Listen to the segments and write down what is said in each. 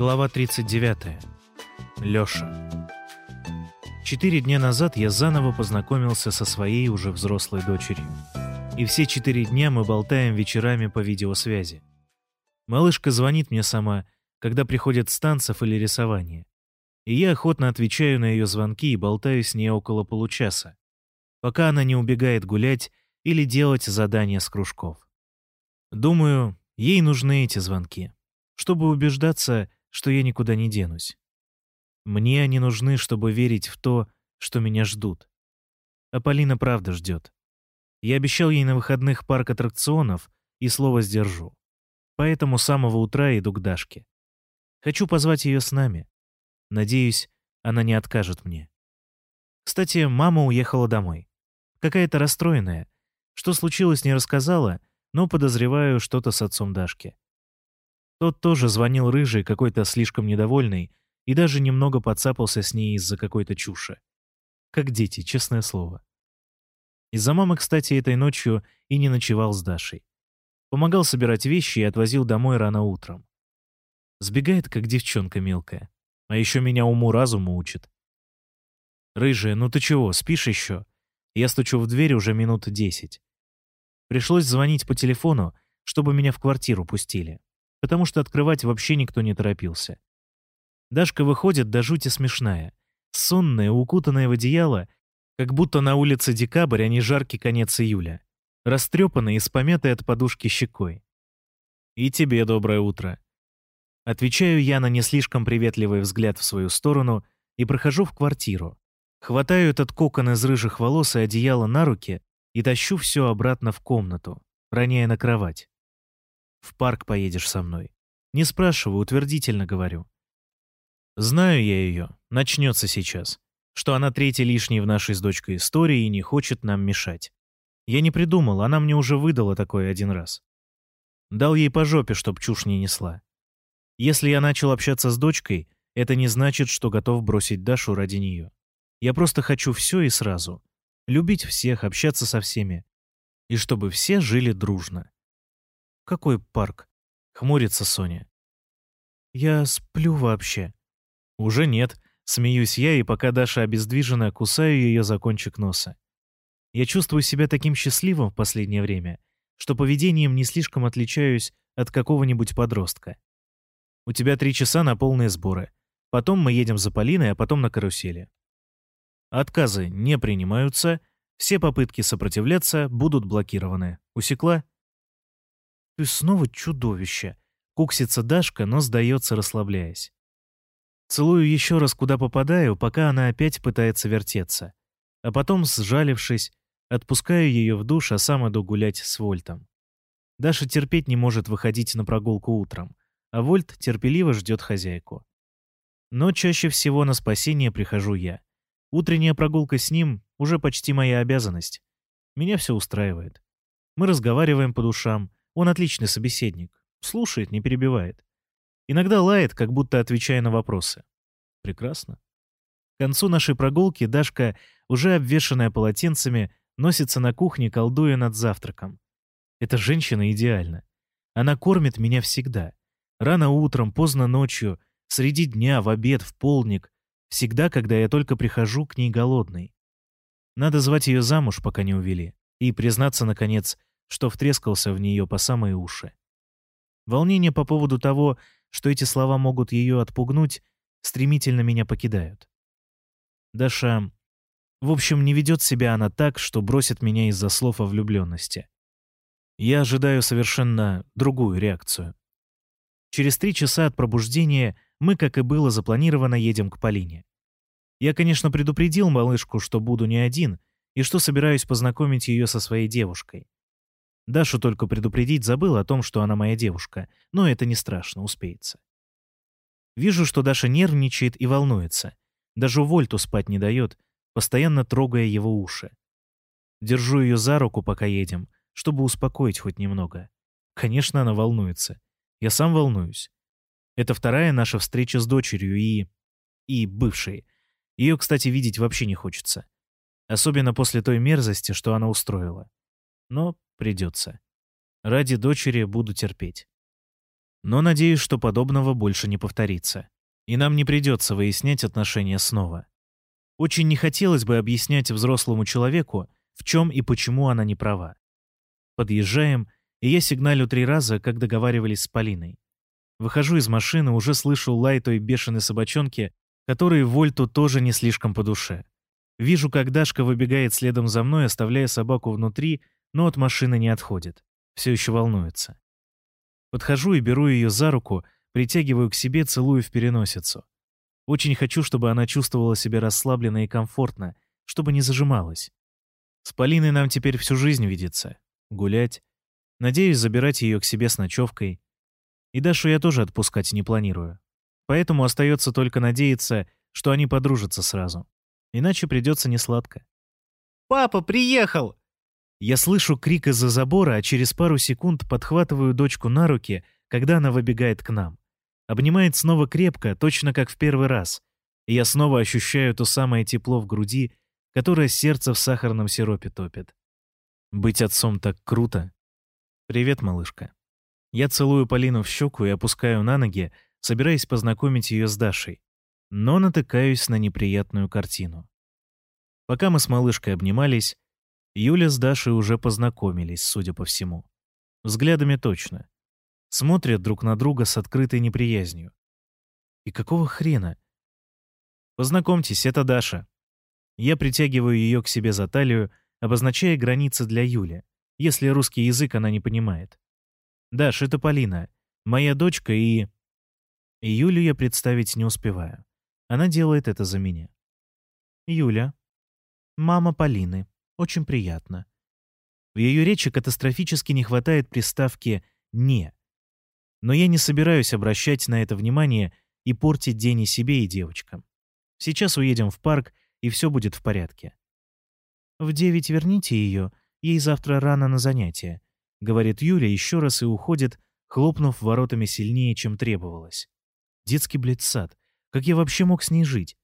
Глава 39. Лёша. Четыре дня назад я заново познакомился со своей уже взрослой дочерью. И все четыре дня мы болтаем вечерами по видеосвязи. Малышка звонит мне сама, когда приходят с танцев или рисования. И я охотно отвечаю на ее звонки и болтаю с ней около получаса, пока она не убегает гулять или делать задания с кружков. Думаю, ей нужны эти звонки, чтобы убеждаться, что я никуда не денусь. Мне они нужны, чтобы верить в то, что меня ждут. А Полина правда ждет. Я обещал ей на выходных парк аттракционов и слово сдержу. Поэтому с самого утра иду к Дашке. Хочу позвать ее с нами. Надеюсь, она не откажет мне. Кстати, мама уехала домой. Какая-то расстроенная. Что случилось, не рассказала, но подозреваю что-то с отцом Дашки. Тот тоже звонил рыжий, какой-то слишком недовольный, и даже немного подцапался с ней из-за какой-то чуши. Как дети, честное слово. Из-за мамы, кстати, этой ночью и не ночевал с Дашей. Помогал собирать вещи и отвозил домой рано утром. Сбегает, как девчонка мелкая. А еще меня уму-разуму учит. «Рыжая, ну ты чего, спишь еще?» Я стучу в дверь уже минут десять. Пришлось звонить по телефону, чтобы меня в квартиру пустили потому что открывать вообще никто не торопился. Дашка выходит до жути смешная, сонная, укутанная в одеяло, как будто на улице декабрь, а не жаркий конец июля, растрепанная и с помятой от подушки щекой. «И тебе доброе утро». Отвечаю я на не слишком приветливый взгляд в свою сторону и прохожу в квартиру. Хватаю этот кокон из рыжих волос и одеяла на руки и тащу все обратно в комнату, роняя на кровать. В парк поедешь со мной. Не спрашиваю, утвердительно говорю. Знаю я ее, начнется сейчас, что она третий лишний в нашей с дочкой истории и не хочет нам мешать. Я не придумал, она мне уже выдала такое один раз. Дал ей по жопе, чтоб чушь не несла. Если я начал общаться с дочкой, это не значит, что готов бросить Дашу ради нее. Я просто хочу все и сразу. Любить всех, общаться со всеми. И чтобы все жили дружно. «Какой парк?» — хмурится Соня. «Я сплю вообще». «Уже нет», — смеюсь я, и пока Даша обездвижена, кусаю ее за кончик носа. Я чувствую себя таким счастливым в последнее время, что поведением не слишком отличаюсь от какого-нибудь подростка. У тебя три часа на полные сборы. Потом мы едем за Полиной, а потом на карусели. Отказы не принимаются, все попытки сопротивляться будут блокированы. Усекла? «Ты снова чудовище!» — куксится Дашка, но сдается, расслабляясь. Целую еще раз, куда попадаю, пока она опять пытается вертеться. А потом, сжалившись, отпускаю ее в душ, а сам иду гулять с Вольтом. Даша терпеть не может выходить на прогулку утром, а Вольт терпеливо ждет хозяйку. Но чаще всего на спасение прихожу я. Утренняя прогулка с ним уже почти моя обязанность. Меня все устраивает. Мы разговариваем по душам, он отличный собеседник. Слушает, не перебивает. Иногда лает, как будто отвечая на вопросы. Прекрасно. К концу нашей прогулки Дашка, уже обвешанная полотенцами, носится на кухне, колдуя над завтраком. Эта женщина идеальна. Она кормит меня всегда. Рано утром, поздно ночью, среди дня, в обед, в полник. Всегда, когда я только прихожу к ней голодный. Надо звать ее замуж, пока не увели. И признаться, наконец, что втрескался в нее по самые уши. Волнение по поводу того, что эти слова могут ее отпугнуть, стремительно меня покидают. Даша... В общем, не ведет себя она так, что бросит меня из-за слов о влюбленности. Я ожидаю совершенно другую реакцию. Через три часа от пробуждения мы, как и было запланировано, едем к Полине. Я, конечно, предупредил малышку, что буду не один, и что собираюсь познакомить ее со своей девушкой. Дашу только предупредить забыл о том, что она моя девушка, но это не страшно, успеется. Вижу, что Даша нервничает и волнуется. Даже Вольту спать не дает, постоянно трогая его уши. Держу ее за руку, пока едем, чтобы успокоить хоть немного. Конечно, она волнуется. Я сам волнуюсь. Это вторая наша встреча с дочерью и... и бывшей. Ее, кстати, видеть вообще не хочется. Особенно после той мерзости, что она устроила. Но Придется. Ради дочери буду терпеть. Но надеюсь, что подобного больше не повторится. И нам не придется выяснять отношения снова. Очень не хотелось бы объяснять взрослому человеку, в чем и почему она не права. Подъезжаем, и я сигналю три раза, как договаривались с Полиной. Выхожу из машины, уже слышу лай той бешеной собачонки, который Вольту тоже не слишком по душе. Вижу, как Дашка выбегает следом за мной, оставляя собаку внутри, но от машины не отходит. Все еще волнуется. Подхожу и беру ее за руку, притягиваю к себе, целую в переносицу. Очень хочу, чтобы она чувствовала себя расслабленно и комфортно, чтобы не зажималась. С Полиной нам теперь всю жизнь видится. Гулять. Надеюсь забирать ее к себе с ночевкой. И Дашу я тоже отпускать не планирую. Поэтому остается только надеяться, что они подружатся сразу. Иначе придется несладко. «Папа приехал!» Я слышу крик из-за забора, а через пару секунд подхватываю дочку на руки, когда она выбегает к нам. Обнимает снова крепко, точно как в первый раз. И я снова ощущаю то самое тепло в груди, которое сердце в сахарном сиропе топит. Быть отцом так круто. Привет, малышка. Я целую Полину в щеку и опускаю на ноги, собираясь познакомить ее с Дашей, но натыкаюсь на неприятную картину. Пока мы с малышкой обнимались, Юля с Дашей уже познакомились, судя по всему. Взглядами точно. Смотрят друг на друга с открытой неприязнью. И какого хрена? Познакомьтесь, это Даша. Я притягиваю ее к себе за талию, обозначая границы для Юли, если русский язык она не понимает. Даш, это Полина, моя дочка и... И Юлю я представить не успеваю. Она делает это за меня. Юля. Мама Полины. Очень приятно. В ее речи катастрофически не хватает приставки «не». Но я не собираюсь обращать на это внимание и портить день и себе, и девочкам. Сейчас уедем в парк, и все будет в порядке. «В девять верните ее, ей завтра рано на занятия», — говорит Юля еще раз и уходит, хлопнув воротами сильнее, чем требовалось. Детский, блядь. Как я вообще мог с ней жить?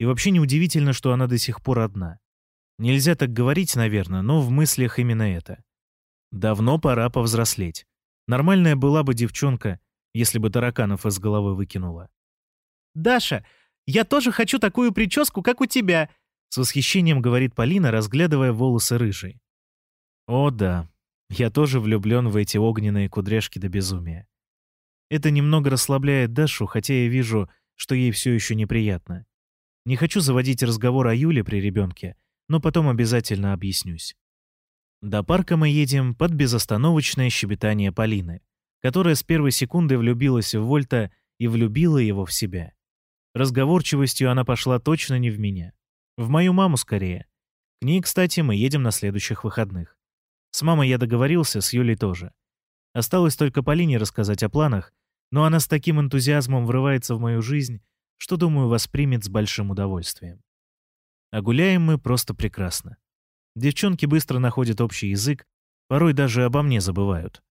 И вообще неудивительно, что она до сих пор одна. Нельзя так говорить, наверное, но в мыслях именно это. Давно пора повзрослеть. Нормальная была бы девчонка, если бы тараканов из головы выкинула. «Даша, я тоже хочу такую прическу, как у тебя!» С восхищением говорит Полина, разглядывая волосы рыжей. «О да, я тоже влюблен в эти огненные кудряшки до безумия. Это немного расслабляет Дашу, хотя я вижу, что ей все еще неприятно. Не хочу заводить разговор о Юле при ребенке, но потом обязательно объяснюсь. До парка мы едем под безостановочное щебетание Полины, которая с первой секунды влюбилась в Вольта и влюбила его в себя. Разговорчивостью она пошла точно не в меня. В мою маму скорее. К ней, кстати, мы едем на следующих выходных. С мамой я договорился, с Юлей тоже. Осталось только Полине рассказать о планах, но она с таким энтузиазмом врывается в мою жизнь, что, думаю, воспримет с большим удовольствием. А гуляем мы просто прекрасно. Девчонки быстро находят общий язык, порой даже обо мне забывают.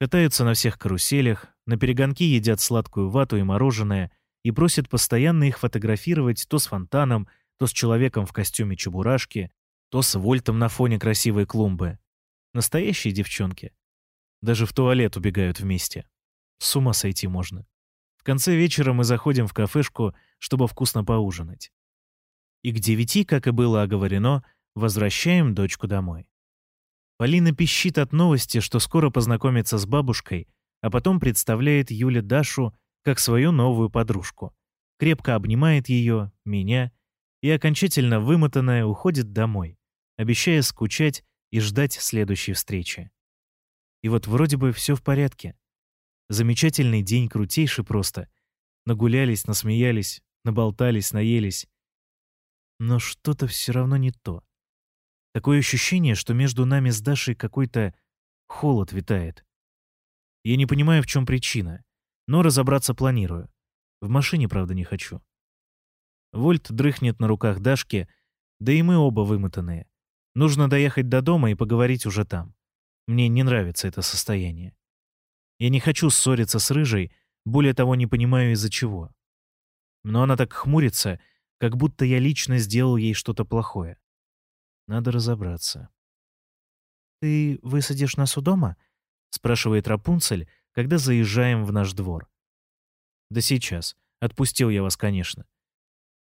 Катаются на всех каруселях, на перегонки едят сладкую вату и мороженое и просят постоянно их фотографировать то с фонтаном, то с человеком в костюме чебурашки, то с вольтом на фоне красивой клумбы. Настоящие девчонки. Даже в туалет убегают вместе. С ума сойти можно. В конце вечера мы заходим в кафешку, чтобы вкусно поужинать и к девяти, как и было оговорено, возвращаем дочку домой. Полина пищит от новости, что скоро познакомится с бабушкой, а потом представляет Юле Дашу как свою новую подружку. Крепко обнимает ее, меня, и окончательно вымотанная уходит домой, обещая скучать и ждать следующей встречи. И вот вроде бы все в порядке. Замечательный день, крутейший просто. Нагулялись, насмеялись, наболтались, наелись. Но что-то все равно не то. Такое ощущение, что между нами с Дашей какой-то холод витает. Я не понимаю, в чем причина, но разобраться планирую. В машине, правда, не хочу. Вольт дрыхнет на руках Дашки, да и мы оба вымотанные. Нужно доехать до дома и поговорить уже там. Мне не нравится это состояние. Я не хочу ссориться с Рыжей, более того, не понимаю из-за чего. Но она так хмурится — как будто я лично сделал ей что-то плохое. Надо разобраться. «Ты высадишь нас у дома?» — спрашивает Рапунцель, когда заезжаем в наш двор. Да сейчас. Отпустил я вас, конечно.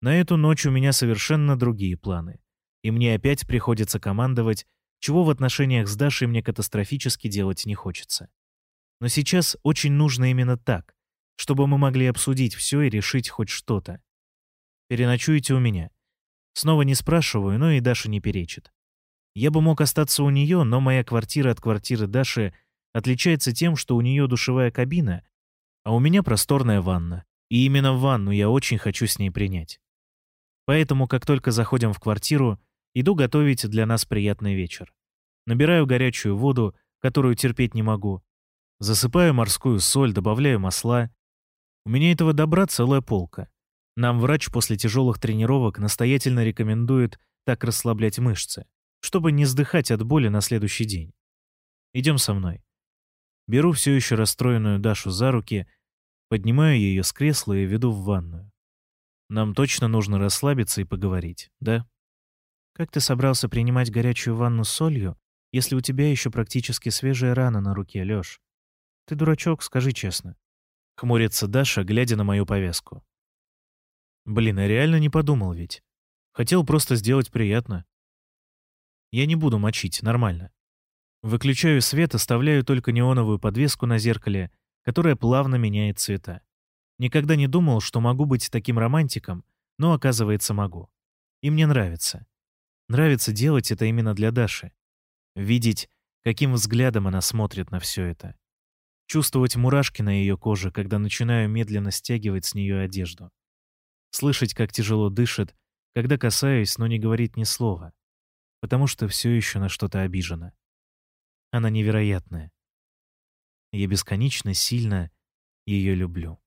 На эту ночь у меня совершенно другие планы. И мне опять приходится командовать, чего в отношениях с Дашей мне катастрофически делать не хочется. Но сейчас очень нужно именно так, чтобы мы могли обсудить все и решить хоть что-то. Переночуете у меня. Снова не спрашиваю, но и Даша не перечит. Я бы мог остаться у нее, но моя квартира от квартиры Даши отличается тем, что у нее душевая кабина, а у меня просторная ванна. И именно ванну я очень хочу с ней принять. Поэтому, как только заходим в квартиру, иду готовить для нас приятный вечер. Набираю горячую воду, которую терпеть не могу. Засыпаю морскую соль, добавляю масла. У меня этого добра целая полка. Нам врач после тяжелых тренировок настоятельно рекомендует так расслаблять мышцы, чтобы не сдыхать от боли на следующий день. Идем со мной. Беру все еще расстроенную Дашу за руки, поднимаю ее с кресла и веду в ванную. Нам точно нужно расслабиться и поговорить, да? Как ты собрался принимать горячую ванну с солью, если у тебя еще практически свежая рана на руке, Лёш? Ты дурачок, скажи честно. Хмурится Даша, глядя на мою повязку. Блин, я реально не подумал ведь. Хотел просто сделать приятно. Я не буду мочить, нормально. Выключаю свет, оставляю только неоновую подвеску на зеркале, которая плавно меняет цвета. Никогда не думал, что могу быть таким романтиком, но оказывается могу. И мне нравится. Нравится делать это именно для Даши. Видеть, каким взглядом она смотрит на все это. Чувствовать мурашки на ее коже, когда начинаю медленно стягивать с нее одежду. Слышать, как тяжело дышит, когда касаюсь, но не говорит ни слова, потому что все еще на что-то обижена. Она невероятная. Я бесконечно сильно ее люблю.